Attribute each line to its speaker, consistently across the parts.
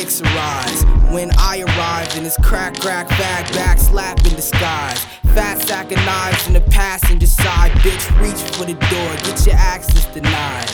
Speaker 1: When I arrive in this crack, crack, bag, back, slap in disguise. Fat sack of knives in the passenger side. Bitch, reach for the door, get your access denied.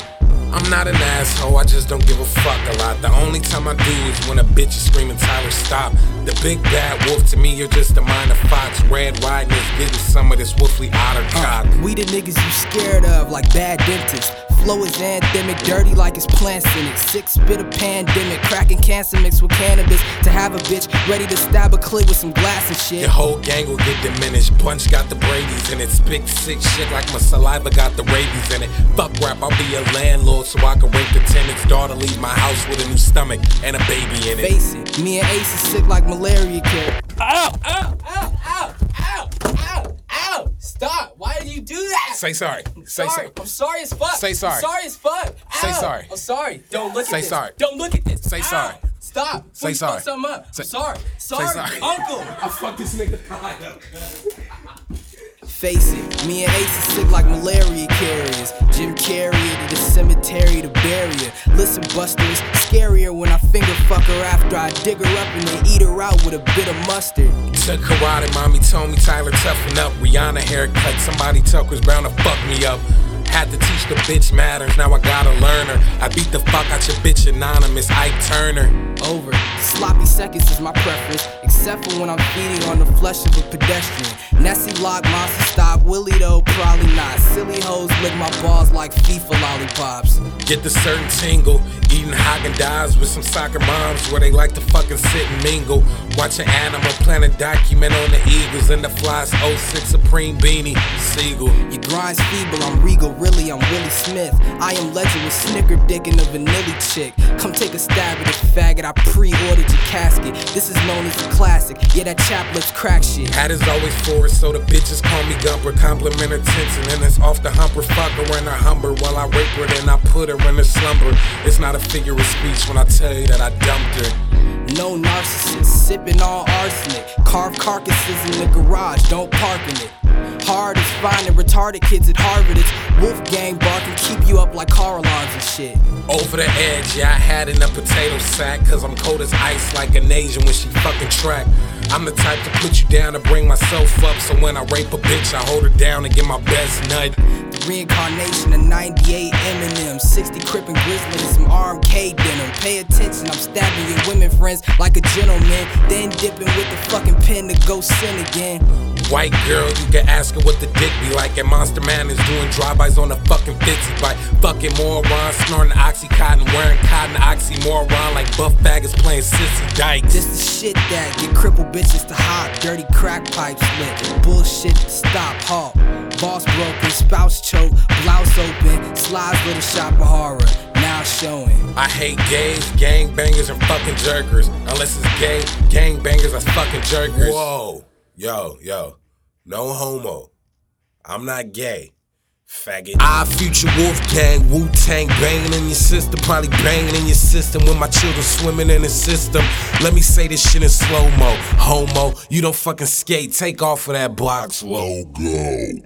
Speaker 2: I'm not an asshole, I just don't give a fuck a lot. The only time I do is when a bitch is screaming, Tyler, stop. The big bad wolf to me, you're just a minor fox. Red riding is getting some of this wolfly otter cock.
Speaker 1: Uh, we the niggas you scared of, like bad dentists. Flow is anthemic, dirty like it's plants in it. Six bit of pandemic, cracking cancer mixed with cannabis. To have a bitch ready to stab a clit with some glass and shit.
Speaker 2: Your whole gang will get diminished. Punch got the Brady's in it. Spit sick shit like my saliva got the rabies in it. Fuck rap, I'll be a landlord so I can rape the tenant's daughter. Leave my house with a new stomach and a baby in it.
Speaker 1: Face it, me and Ace is sick like malaria kid.
Speaker 3: Ow, ow, ow, ow, ow, ow, ow. Stop. Why did you do that?
Speaker 2: Say sorry. Say
Speaker 3: sorry.
Speaker 2: sorry.
Speaker 3: I'm sorry as fuck.
Speaker 2: Say sorry.
Speaker 3: I'm sorry as fuck.
Speaker 2: Say sorry.
Speaker 3: I'm sorry. Don't look
Speaker 2: Say
Speaker 3: at this.
Speaker 2: sorry.
Speaker 3: Don't look at this.
Speaker 2: Say
Speaker 3: Ow.
Speaker 2: sorry.
Speaker 3: Stop.
Speaker 2: Say
Speaker 3: Please
Speaker 2: sorry.
Speaker 3: Fuck something up.
Speaker 2: Say-
Speaker 3: I'm sorry. Sorry.
Speaker 2: sorry.
Speaker 3: Uncle.
Speaker 2: I fucked this nigga up.
Speaker 1: Face it, me and Ace is sick like malaria carriers. Jim Carrey to the cemetery to bury her. Listen, Buster, it's scarier when I finger fuck her after I dig her up and then eat her out with a bit of mustard.
Speaker 2: Took karate, mommy told me Tyler toughen up. Rihanna haircut, somebody took Chris Brown to fuck me up. Had to teach the bitch matters, now I gotta learn her. I beat the fuck out your bitch anonymous, Ike Turner.
Speaker 1: Over. Sloppy seconds is my preference, except for when I'm feeding on the flesh of a pedestrian. Nessie lock, monster stop, Willie though, probably not. Silly hoes lick my balls like FIFA lollipops.
Speaker 2: Get the certain tingle, eating Haagen Dazs with some soccer moms where they like to fucking sit and mingle. Watching Animal Planet document on the Eagles and the Flies 06 Supreme Beanie, Seagull.
Speaker 1: Your grind's feeble, I'm regal, really, I'm Willie Smith. I am legend with snicker dick and a vanilla chick. Come take a stab at it, faggot. I pre ordered your casket. This is known as a classic. Yeah, that chaplet's crack shit.
Speaker 2: Hat is always for it, so the bitches call me Gumper. Compliment her tension, and it's off the humper. Fuck her in her humber while I rape her, then I put her in a slumber. It's not a figure of speech when I tell you that I dumped her.
Speaker 1: No narcissist, sipping on arsenic. Carve carcasses in the garage, don't park in it. Finding retarded kids at Harvard. It's Wolfgang barking, keep you up like car alarms and shit.
Speaker 2: Over the edge, yeah, I had in a potato sack. Cause I'm cold as ice like an Asian when she fucking track. I'm the type to put you down to bring myself up. So when I rape a bitch, I hold her down and get my best nut.
Speaker 1: The reincarnation of 98 Eminem, 60 Crip and Grizzly, and some RMK denim. Pay attention, I'm stabbing your women friends like a gentleman. Then dipping with the fucking pen to go sin again.
Speaker 2: White girl, you can ask her what the dick be like. And Monster Man is doing drive-bys on a fucking 50 bike. Fucking moron, snorting oxycontin, wearing cotton oxymoron like buff faggots playing sissy dykes.
Speaker 1: This the shit that get crippled bitches to hop. Dirty crack pipes lit. Bullshit to stop, halt. Boss broken, spouse choke, blouse open. Slides little shop of horror. Now showing.
Speaker 2: I hate gays, gangbangers, and fucking jerkers. Unless it's gay, gangbangers are fucking jerkers. Whoa, yo, yo, no homo. I'm not gay. Faggot. I future wolf gang, Wu Tang banging in your system, probably banging in your system when my children swimming in the system. Let me say this shit in slow mo. Homo, you don't fucking skate, take off of that box logo.